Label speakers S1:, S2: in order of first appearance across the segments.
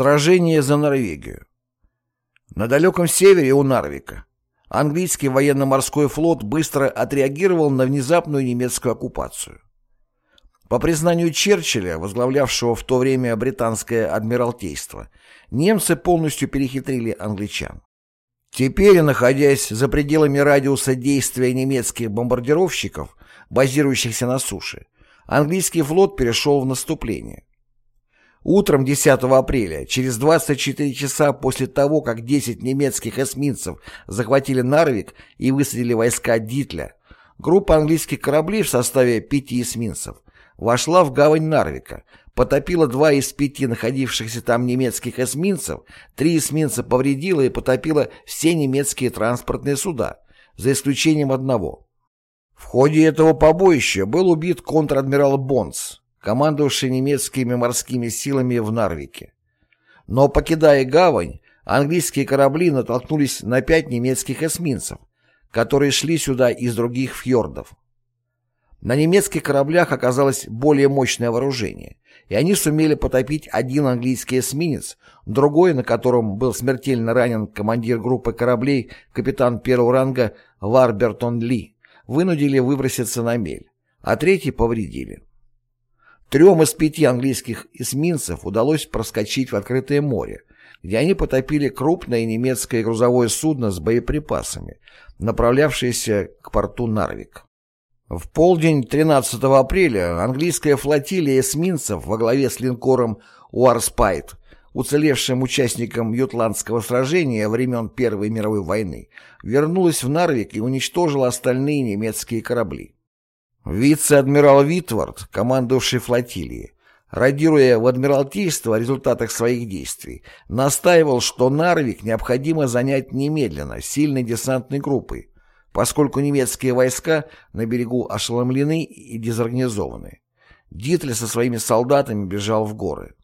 S1: Сражение за Норвегию. На далеком севере у Нарвика английский военно-морской флот быстро отреагировал на внезапную немецкую оккупацию. По признанию Черчилля, возглавлявшего в то время британское адмиралтейство, немцы полностью перехитрили англичан. Теперь, находясь за пределами радиуса действия немецких бомбардировщиков, базирующихся на суше, английский флот перешел в наступление. Утром 10 апреля, через 24 часа после того, как 10 немецких эсминцев захватили Нарвик и высадили войска Дитля, группа английских кораблей в составе пяти эсминцев вошла в гавань Нарвика, потопила два из пяти находившихся там немецких эсминцев, три эсминца повредила и потопила все немецкие транспортные суда, за исключением одного. В ходе этого побоища был убит контр-адмирал Бонс, командовавший немецкими морскими силами в Нарвике. Но, покидая гавань, английские корабли натолкнулись на пять немецких эсминцев, которые шли сюда из других фьордов. На немецких кораблях оказалось более мощное вооружение, и они сумели потопить один английский эсминец, другой, на котором был смертельно ранен командир группы кораблей капитан первого ранга Варбертон Ли, вынудили выброситься на мель, а третий повредили. Трем из пяти английских эсминцев удалось проскочить в открытое море, где они потопили крупное немецкое грузовое судно с боеприпасами, направлявшееся к порту Нарвик. В полдень 13 апреля английская флотилия эсминцев во главе с линкором «Уарспайт», уцелевшим участником Ютландского сражения времен Первой мировой войны, вернулась в Нарвик и уничтожила остальные немецкие корабли. Вице-адмирал Витвард, командовавший флотилией, радируя в Адмиралтейство о результатах своих действий, настаивал, что Нарвик необходимо занять немедленно сильной десантной группой, поскольку немецкие войска на берегу ошеломлены и дезорганизованы. Дитль со своими солдатами бежал в горы.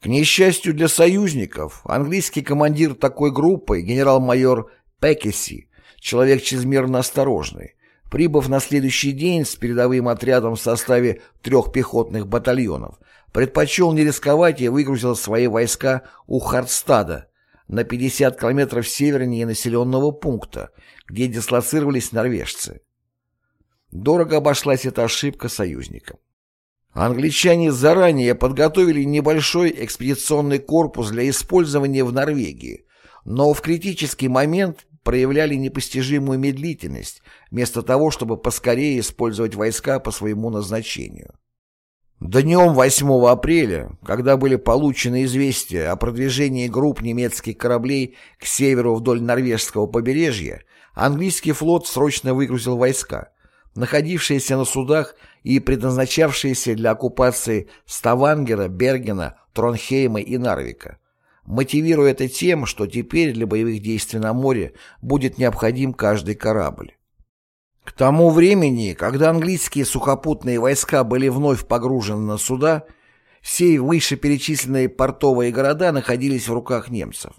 S1: К несчастью для союзников, английский командир такой группы, генерал-майор Пекеси, человек чрезмерно осторожный, прибыв на следующий день с передовым отрядом в составе трех пехотных батальонов, предпочел не рисковать и выгрузил свои войска у Хардстада на 50 километров севернее населенного пункта, где дислоцировались норвежцы. Дорого обошлась эта ошибка союзникам. Англичане заранее подготовили небольшой экспедиционный корпус для использования в Норвегии, но в критический момент проявляли непостижимую медлительность, вместо того, чтобы поскорее использовать войска по своему назначению. Днем 8 апреля, когда были получены известия о продвижении групп немецких кораблей к северу вдоль норвежского побережья, английский флот срочно выгрузил войска, находившиеся на судах и предназначавшиеся для оккупации Ставангера, Бергена, Тронхейма и Нарвика, мотивируя это тем, что теперь для боевых действий на море будет необходим каждый корабль. К тому времени, когда английские сухопутные войска были вновь погружены на суда, все вышеперечисленные портовые города находились в руках немцев.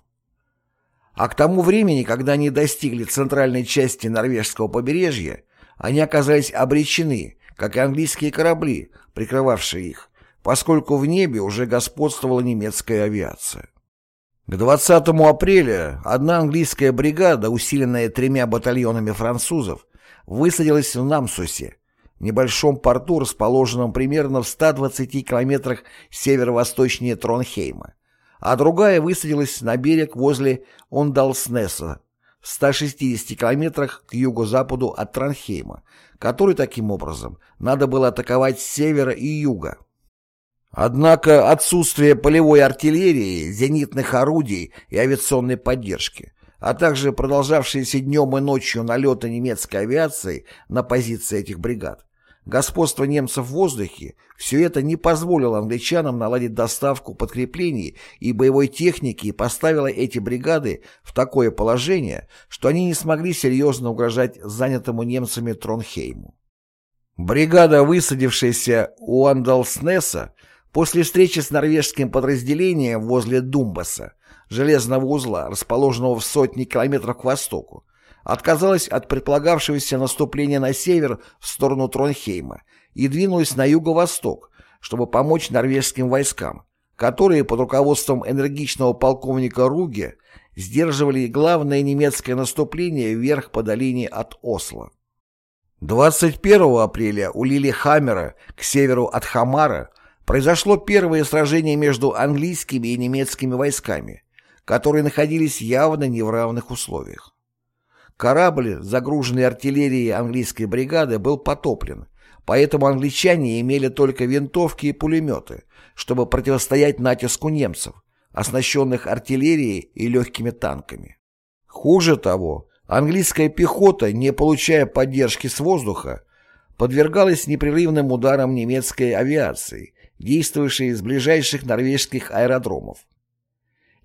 S1: А к тому времени, когда они достигли центральной части норвежского побережья, они оказались обречены, как и английские корабли, прикрывавшие их, поскольку в небе уже господствовала немецкая авиация. К 20 апреля одна английская бригада, усиленная тремя батальонами французов, высадилась в Намсусе, небольшом порту, расположенном примерно в 120 километрах северо-восточнее Тронхейма, а другая высадилась на берег возле Ондалснеса, в 160 километрах к юго-западу от Тронхейма, который таким образом надо было атаковать с севера и юга. Однако отсутствие полевой артиллерии, зенитных орудий и авиационной поддержки, а также продолжавшиеся днем и ночью налеты немецкой авиации на позиции этих бригад, господство немцев в воздухе, все это не позволило англичанам наладить доставку подкреплений и боевой техники и поставило эти бригады в такое положение, что они не смогли серьезно угрожать занятому немцами Тронхейму. Бригада, высадившаяся у Андалснеса, После встречи с норвежским подразделением возле Думбаса, железного узла, расположенного в сотни километров к востоку, отказалась от предполагавшегося наступления на север в сторону Тронхейма и двинулась на юго-восток, чтобы помочь норвежским войскам, которые под руководством энергичного полковника Руге сдерживали главное немецкое наступление вверх по долине от Осло. 21 апреля у Лилихаммера к северу от Хамара произошло первое сражение между английскими и немецкими войсками, которые находились явно не в равных условиях. Корабль, загруженный артиллерией английской бригады, был потоплен, поэтому англичане имели только винтовки и пулеметы, чтобы противостоять натиску немцев, оснащенных артиллерией и легкими танками. Хуже того, английская пехота, не получая поддержки с воздуха, подвергалась непрерывным ударам немецкой авиации, действовавшей из ближайших норвежских аэродромов.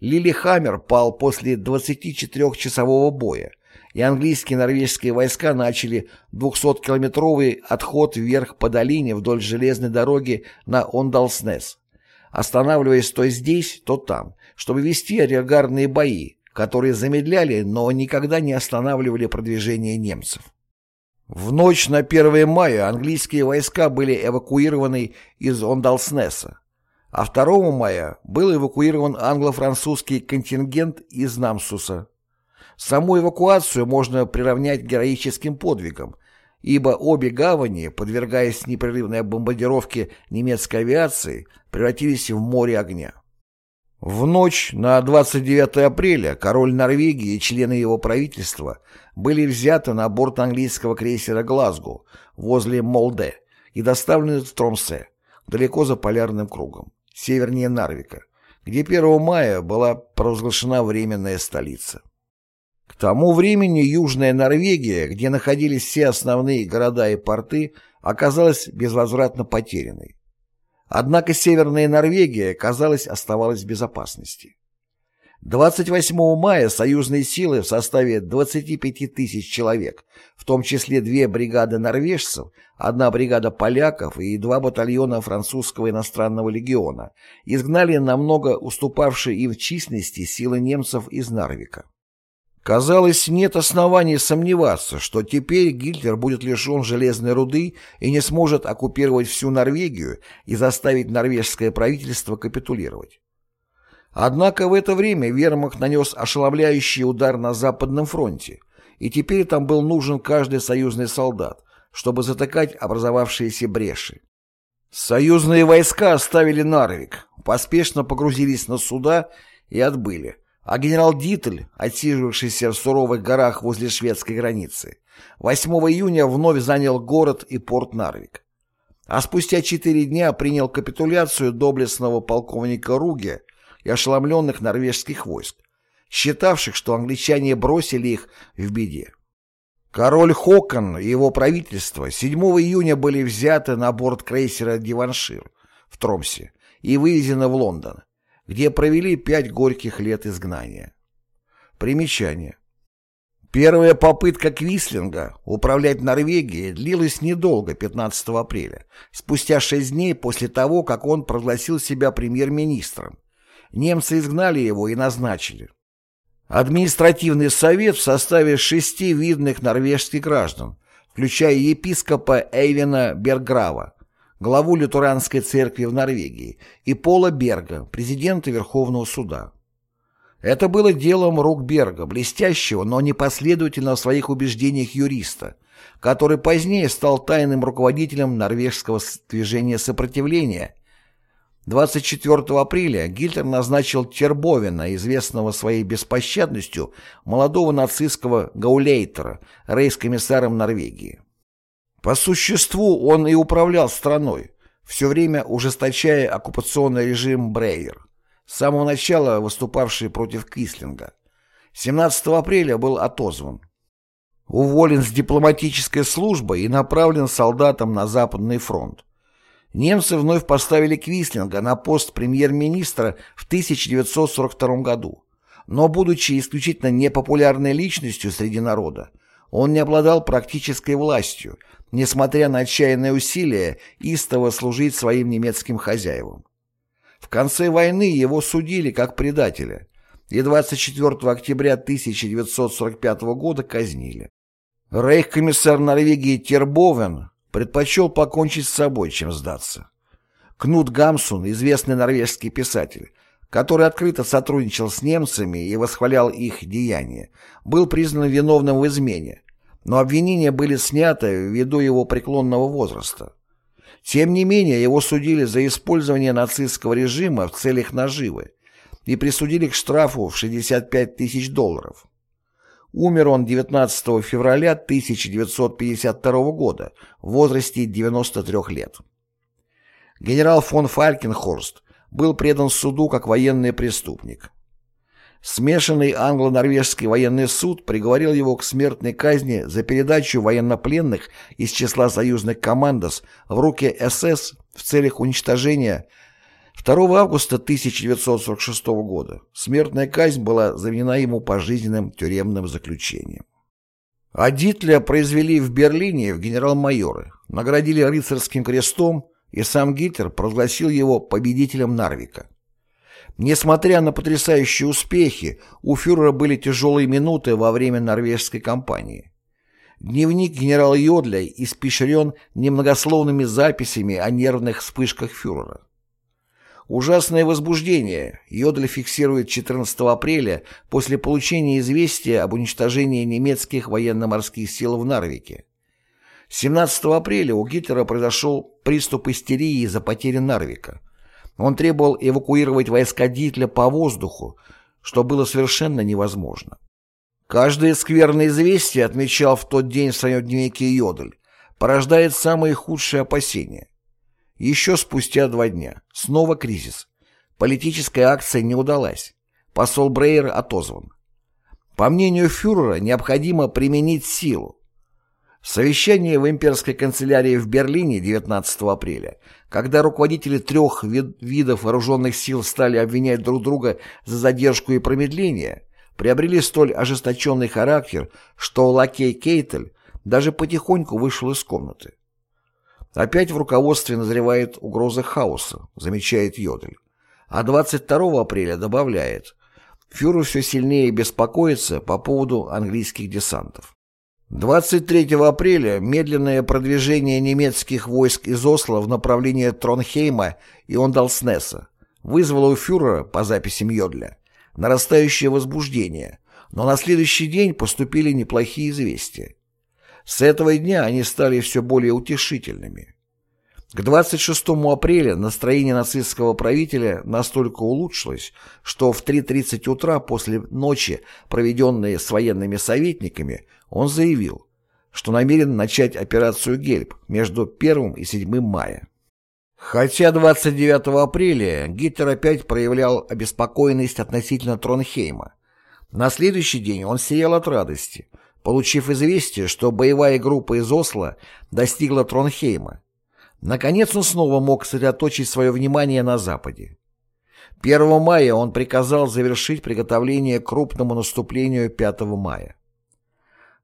S1: Лилихаммер пал после 24-часового боя, и английские и норвежские войска начали 200-километровый отход вверх по долине вдоль железной дороги на Ондалснес, останавливаясь то здесь, то там, чтобы вести арьергардные бои, которые замедляли, но никогда не останавливали продвижение немцев. В ночь на 1 мая английские войска были эвакуированы из Ондалснеса, а 2 мая был эвакуирован англо-французский контингент из Намсуса. Саму эвакуацию можно приравнять героическим подвигам, ибо обе гавани, подвергаясь непрерывной бомбардировке немецкой авиации, превратились в море огня. В ночь на 29 апреля король Норвегии и члены его правительства были взяты на борт английского крейсера «Глазго» возле Молде и доставлены в Тромсе, далеко за полярным кругом, севернее Нарвика, где 1 мая была провозглашена временная столица. К тому времени Южная Норвегия, где находились все основные города и порты, оказалась безвозвратно потерянной. Однако Северная Норвегия, казалось, оставалась в безопасности. 28 мая союзные силы в составе 25 тысяч человек, в том числе две бригады норвежцев, одна бригада поляков и два батальона французского иностранного легиона, изгнали намного уступавшие им в численности силы немцев из Нарвика. Казалось, нет оснований сомневаться, что теперь Гитлер будет лишен железной руды и не сможет оккупировать всю Норвегию и заставить норвежское правительство капитулировать. Однако в это время Вермахт нанес ошеломляющий удар на Западном фронте, и теперь там был нужен каждый союзный солдат, чтобы затыкать образовавшиеся бреши. Союзные войска оставили Нарвик, поспешно погрузились на суда и отбыли, а генерал Диттель, отсиживавшийся в суровых горах возле шведской границы, 8 июня вновь занял город и порт Нарвик. А спустя четыре дня принял капитуляцию доблестного полковника Руге и ошеломленных норвежских войск, считавших, что англичане бросили их в беде. Король Хокон и его правительство 7 июня были взяты на борт крейсера «Диваншир» в Тромсе и вывезены в Лондон, где провели пять горьких лет изгнания. Примечание. Первая попытка Квислинга управлять Норвегией длилась недолго, 15 апреля, спустя шесть дней после того, как он прогласил себя премьер-министром. Немцы изгнали его и назначили. Административный совет в составе шести видных норвежских граждан, включая епископа Эйвена Берграва, главу лютеранской церкви в Норвегии, и Пола Берга, президента Верховного суда. Это было делом рук Берга, блестящего, но непоследовательного в своих убеждениях юриста, который позднее стал тайным руководителем норвежского движения сопротивления. 24 апреля Гитлер назначил Тербовина, известного своей беспощадностью, молодого нацистского гаулейтера, рейс-комиссаром Норвегии. По существу он и управлял страной, все время ужесточая оккупационный режим Брейер, с самого начала выступавший против Кислинга. 17 апреля был отозван. Уволен с дипломатической службы и направлен солдатом на Западный фронт. Немцы вновь поставили Квислинга на пост премьер-министра в 1942 году, но, будучи исключительно непопулярной личностью среди народа, он не обладал практической властью, несмотря на отчаянные усилия истово служить своим немецким хозяевам. В конце войны его судили как предателя и 24 октября 1945 года казнили. Рейхкомиссар Норвегии Тербовен предпочел покончить с собой, чем сдаться. Кнут Гамсун, известный норвежский писатель, который открыто сотрудничал с немцами и восхвалял их деяния, был признан виновным в измене, но обвинения были сняты ввиду его преклонного возраста. Тем не менее, его судили за использование нацистского режима в целях наживы и присудили к штрафу в 65 тысяч долларов. Умер он 19 февраля 1952 года в возрасте 93 лет. Генерал фон Фалькенхорст был предан суду как военный преступник. Смешанный англо-норвежский военный суд приговорил его к смертной казни за передачу военнопленных из числа союзных командос в руки СС в целях уничтожения 2 августа 1946 года. Смертная казнь была заменена ему пожизненным тюремным заключением. А Дитля произвели в Берлине в генерал-майоры, наградили рыцарским крестом, и сам Гитлер провозгласил его победителем Нарвика. Несмотря на потрясающие успехи, у фюрера были тяжелые минуты во время норвежской кампании. Дневник генерала Йодля испещрен немногословными записями о нервных вспышках фюрера. Ужасное возбуждение Йодль фиксирует 14 апреля после получения известия об уничтожении немецких военно-морских сил в Нарвике. 17 апреля у Гитлера произошел приступ истерии из-за потери Нарвика. Он требовал эвакуировать войска Дитля по воздуху, что было совершенно невозможно. Каждое скверное известие, отмечал в тот день в своем дневнике Йодль, порождает самые худшие опасения. Еще спустя два дня. Снова кризис. Политическая акция не удалась. Посол Брейер отозван. По мнению фюрера, необходимо применить силу. Совещание в имперской канцелярии в Берлине 19 апреля, когда руководители трех вид видов вооруженных сил стали обвинять друг друга за задержку и промедление, приобрели столь ожесточенный характер, что лакей Кейтель даже потихоньку вышел из комнаты. Опять в руководстве назревает угроза хаоса, замечает Йодель. А 22 апреля добавляет, фюрер все сильнее беспокоится по поводу английских десантов. 23 апреля медленное продвижение немецких войск из Осло в направлении Тронхейма и Ондалснеса вызвало у фюрера, по записям Йодля, нарастающее возбуждение, но на следующий день поступили неплохие известия. С этого дня они стали все более утешительными. К 26 апреля настроение нацистского правителя настолько улучшилось, что в 3.30 утра после ночи, проведенной с военными советниками, он заявил, что намерен начать операцию «Гельб» между 1 и 7 мая. Хотя 29 апреля Гитлер опять проявлял обеспокоенность относительно Тронхейма. На следующий день он сиял от радости, получив известие, что боевая группа из Осло достигла Тронхейма Наконец он снова мог сосредоточить свое внимание на Западе. 1 мая он приказал завершить приготовление к крупному наступлению 5 мая.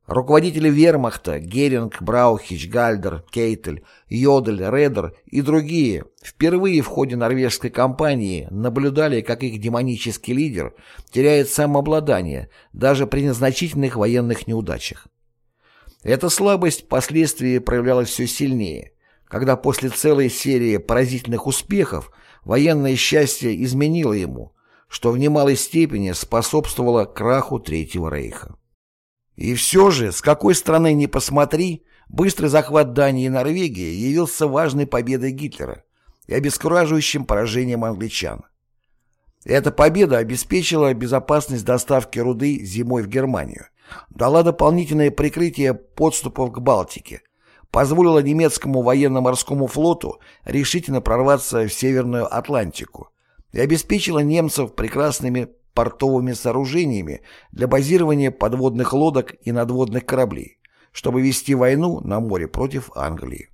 S1: Руководители вермахта Геринг, Браухич, Гальдер, Кейтель, Йодель, Редер и другие впервые в ходе норвежской кампании наблюдали, как их демонический лидер теряет самообладание даже при незначительных военных неудачах. Эта слабость впоследствии проявлялась все сильнее – когда после целой серии поразительных успехов военное счастье изменило ему, что в немалой степени способствовало краху Третьего Рейха. И все же, с какой стороны ни посмотри, быстрый захват Дании и Норвегии явился важной победой Гитлера и обескураживающим поражением англичан. Эта победа обеспечила безопасность доставки руды зимой в Германию, дала дополнительное прикрытие подступов к Балтике, позволила немецкому военно-морскому флоту решительно прорваться в Северную Атлантику и обеспечила немцев прекрасными портовыми сооружениями для базирования подводных лодок и надводных кораблей, чтобы вести войну на море против Англии.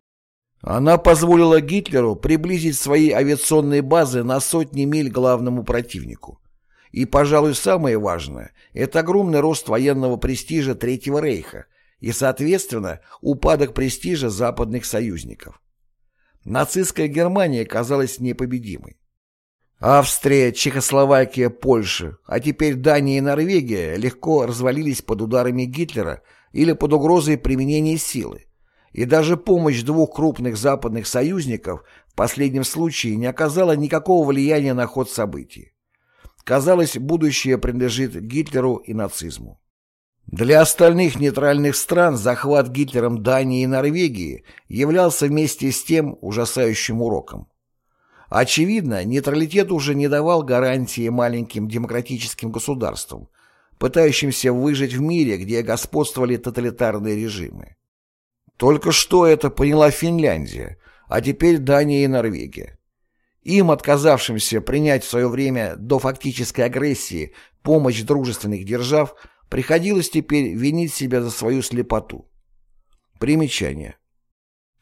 S1: Она позволила Гитлеру приблизить свои авиационные базы на сотни миль главному противнику. И, пожалуй, самое важное – это огромный рост военного престижа Третьего Рейха, и, соответственно, упадок престижа западных союзников. Нацистская Германия казалась непобедимой. Австрия, Чехословакия, Польша, а теперь Дания и Норвегия легко развалились под ударами Гитлера или под угрозой применения силы. И даже помощь двух крупных западных союзников в последнем случае не оказало никакого влияния на ход событий. Казалось, будущее принадлежит Гитлеру и нацизму. Для остальных нейтральных стран захват Гитлером Дании и Норвегии являлся вместе с тем ужасающим уроком. Очевидно, нейтралитет уже не давал гарантии маленьким демократическим государствам, пытающимся выжить в мире, где господствовали тоталитарные режимы. Только что это поняла Финляндия, а теперь Дания и Норвегия. Им, отказавшимся принять в свое время до фактической агрессии помощь дружественных держав, приходилось теперь винить себя за свою слепоту. Примечание.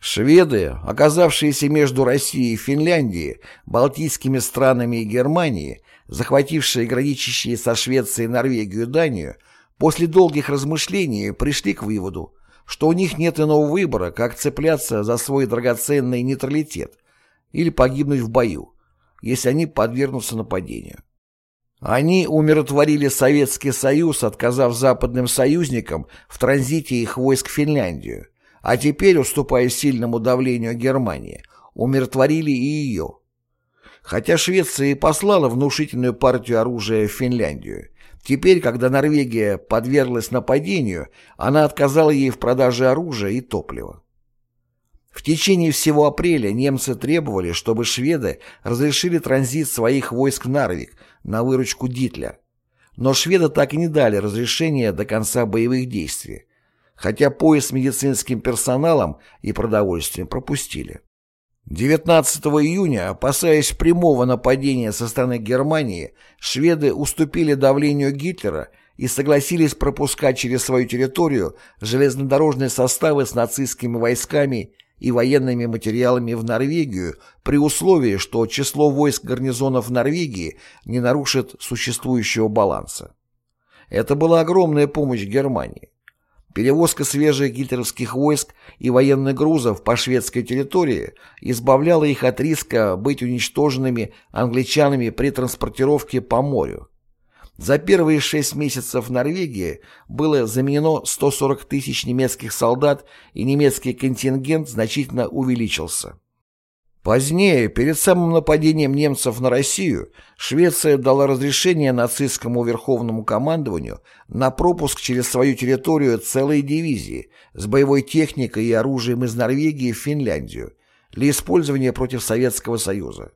S1: Шведы, оказавшиеся между Россией и Финляндией, Балтийскими странами и Германией, захватившие граничащие со Швецией Норвегию и Данию, после долгих размышлений пришли к выводу, что у них нет иного выбора, как цепляться за свой драгоценный нейтралитет или погибнуть в бою, если они подвергнутся нападению. Они умиротворили Советский Союз, отказав западным союзникам в транзите их войск в Финляндию, а теперь, уступая сильному давлению Германии, умиротворили и ее. Хотя Швеция и послала внушительную партию оружия в Финляндию, теперь, когда Норвегия подверглась нападению, она отказала ей в продаже оружия и топлива. В течение всего апреля немцы требовали, чтобы шведы разрешили транзит своих войск в Нарвик на выручку Дитля. Но шведы так и не дали разрешения до конца боевых действий, хотя поезд с медицинским персоналом и продовольствием пропустили. 19 июня, опасаясь прямого нападения со стороны Германии, шведы уступили давлению Гитлера и согласились пропускать через свою территорию железнодорожные составы с нацистскими войсками и военными материалами в Норвегию при условии, что число войск гарнизонов Норвегии не нарушит существующего баланса. Это была огромная помощь Германии. Перевозка свежих гитлеровских войск и военных грузов по шведской территории избавляла их от риска быть уничтоженными англичанами при транспортировке по морю. За первые шесть месяцев в Норвегии было заменено 140 тысяч немецких солдат, и немецкий контингент значительно увеличился. Позднее, перед самым нападением немцев на Россию, Швеция дала разрешение нацистскому верховному командованию на пропуск через свою территорию целой дивизии с боевой техникой и оружием из Норвегии в Финляндию для использования против Советского Союза.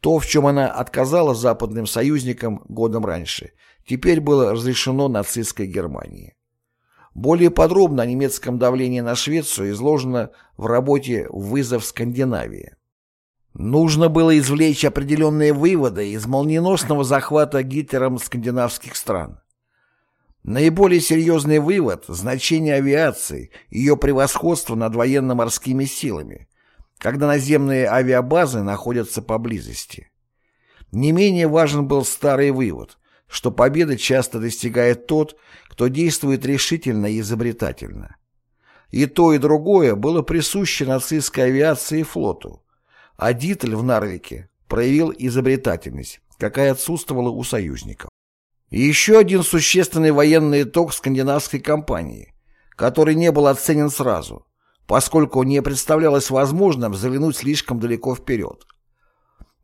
S1: То, в чем она отказала западным союзникам годом раньше, теперь было разрешено нацистской Германии. Более подробно о немецком давлении на Швецию изложено в работе «Вызов Скандинавии». Нужно было извлечь определенные выводы из молниеносного захвата Гитлером скандинавских стран. Наиболее серьезный вывод – значение авиации, ее превосходство над военно-морскими силами, когда наземные авиабазы находятся поблизости. Не менее важен был старый вывод, что победа часто достигает тот, кто действует решительно и изобретательно. И то, и другое было присуще нацистской авиации и флоту а Дитль в Нарвике проявил изобретательность, какая отсутствовала у союзников. И еще один существенный военный итог скандинавской кампании, который не был оценен сразу, поскольку не представлялось возможным заглянуть слишком далеко вперед.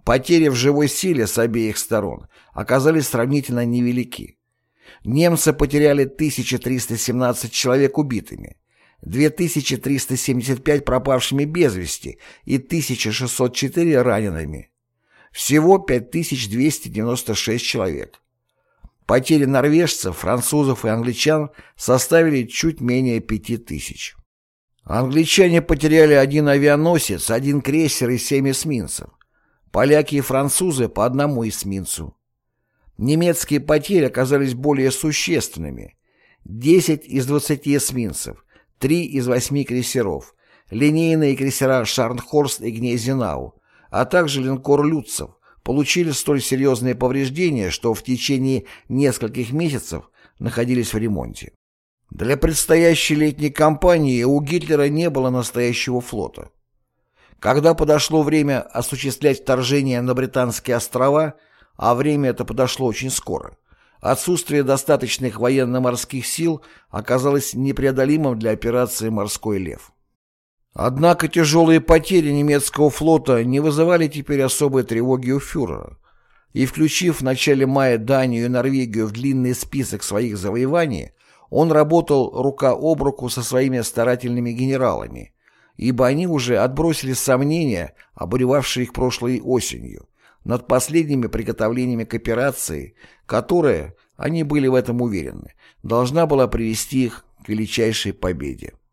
S1: Потери в живой силе с обеих сторон оказались сравнительно невелики. Немцы потеряли 1317 человек убитыми, 2375 пропавшими без вести и 1604 ранеными. Всего 5296 человек. Потери норвежцев, французов и англичан составили чуть менее 5000. Англичане потеряли один авианосец, один крейсер и семь эсминцев. Поляки и французы по одному эсминцу. Немецкие потери оказались более существенными. 10 из 20 эсминцев, три из восьми крейсеров, линейные крейсера «Шарнхорст» и «Гнезенау», а также линкор «Люцев» получили столь серьезные повреждения, что в течение нескольких месяцев находились в ремонте. Для предстоящей летней кампании у Гитлера не было настоящего флота. Когда подошло время осуществлять вторжение на Британские острова, а время это подошло очень скоро, Отсутствие достаточных военно-морских сил оказалось непреодолимым для операции «Морской лев». Однако тяжелые потери немецкого флота не вызывали теперь особой тревоги у фюрера, и, включив в начале мая Данию и Норвегию в длинный список своих завоеваний, он работал рука об руку со своими старательными генералами, ибо они уже отбросили сомнения, обуревавшие их прошлой осенью, над последними приготовлениями к операции, которая, они были в этом уверены, должна была привести их к величайшей победе.